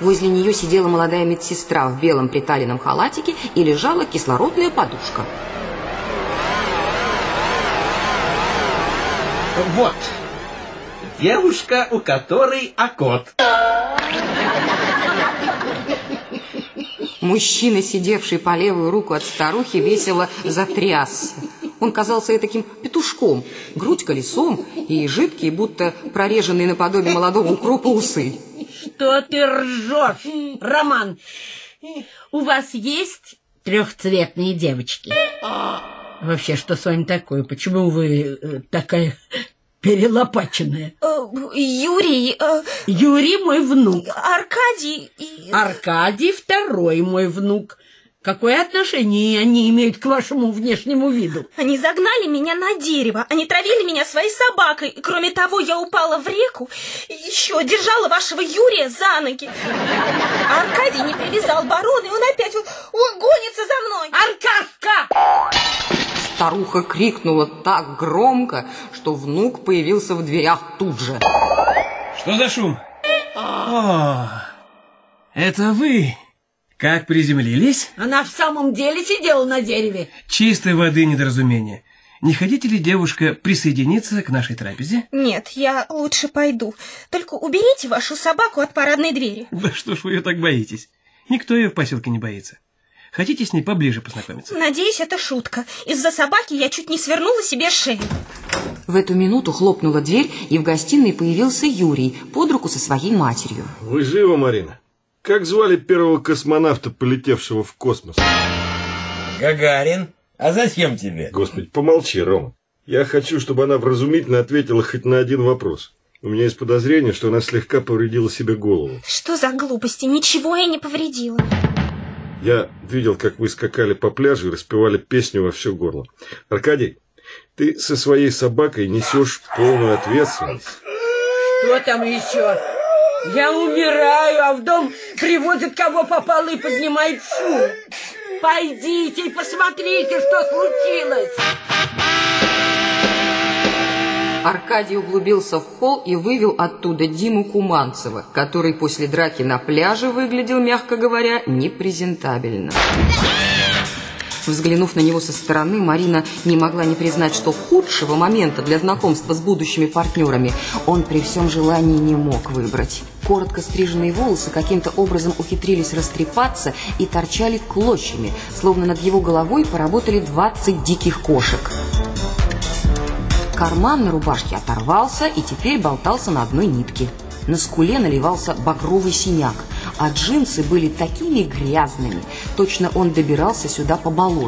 Возле нее сидела молодая медсестра в белом приталенном халатике и лежала кислородная подушка. Вот, девушка, у которой окот. Мужчина, сидевший по левую руку от старухи, весело затрясся. Он казался таким петушком, грудь колесом и жидкие, будто прореженные наподобие молодого укропа усы. Что ты ржешь, Роман? У вас есть трехцветные девочки? Вообще, что с вами такое? Почему вы э, такая перелопаченная? Э, Юрий... э, Юрий мой внук. Аркадий... Аркадий второй мой внук. Какое отношение они имеют к вашему внешнему виду? Они загнали меня на дерево. Они травили меня своей собакой. И, кроме того, я упала в реку. И еще держала вашего Юрия за ноги. А Аркадий не привязал барона, и он опять он гонится за мной. Аркашка! Старуха крикнула так громко, что внук появился в дверях тут же. Что за шум? О, это вы. Как приземлились? Она в самом деле сидела на дереве. Чистой воды недоразумение. Не хотите ли, девушка, присоединиться к нашей трапезе? Нет, я лучше пойду. Только уберите вашу собаку от парадной двери. Да что ж вы ее так боитесь? Никто ее в поселке не боится. Хотите с ней поближе познакомиться? Надеюсь, это шутка. Из-за собаки я чуть не свернула себе шею. В эту минуту хлопнула дверь, и в гостиной появился Юрий под руку со своей матерью. Вы живы, Марина? Как звали первого космонавта, полетевшего в космос? Гагарин, а зачем тебе? Господи, помолчи, Рома. Я хочу, чтобы она вразумительно ответила хоть на один вопрос. У меня есть подозрение, что она слегка повредила себе голову. Что за глупости? Ничего я не повредила. Я видел, как вы скакали по пляжу и распевали песню во все горло. Аркадий, ты со своей собакой несешь полную ответственность. Что там еще? Я умираю, а в дом приводят кого попало и поднимает шум. Пойдите и посмотрите, что случилось. Аркадий углубился в холл и вывел оттуда Диму Куманцева, который после драки на пляже выглядел, мягко говоря, непрезентабельно. Взглянув на него со стороны, Марина не могла не признать, что худшего момента для знакомства с будущими партнерами он при всем желании не мог выбрать. Коротко стриженные волосы каким-то образом ухитрились растрепаться и торчали клочьями, словно над его головой поработали 20 диких кошек. Карман на рубашке оторвался и теперь болтался на одной нитке. На скуле наливался багровый синяк, а джинсы были такими грязными, точно он добирался сюда по болоту.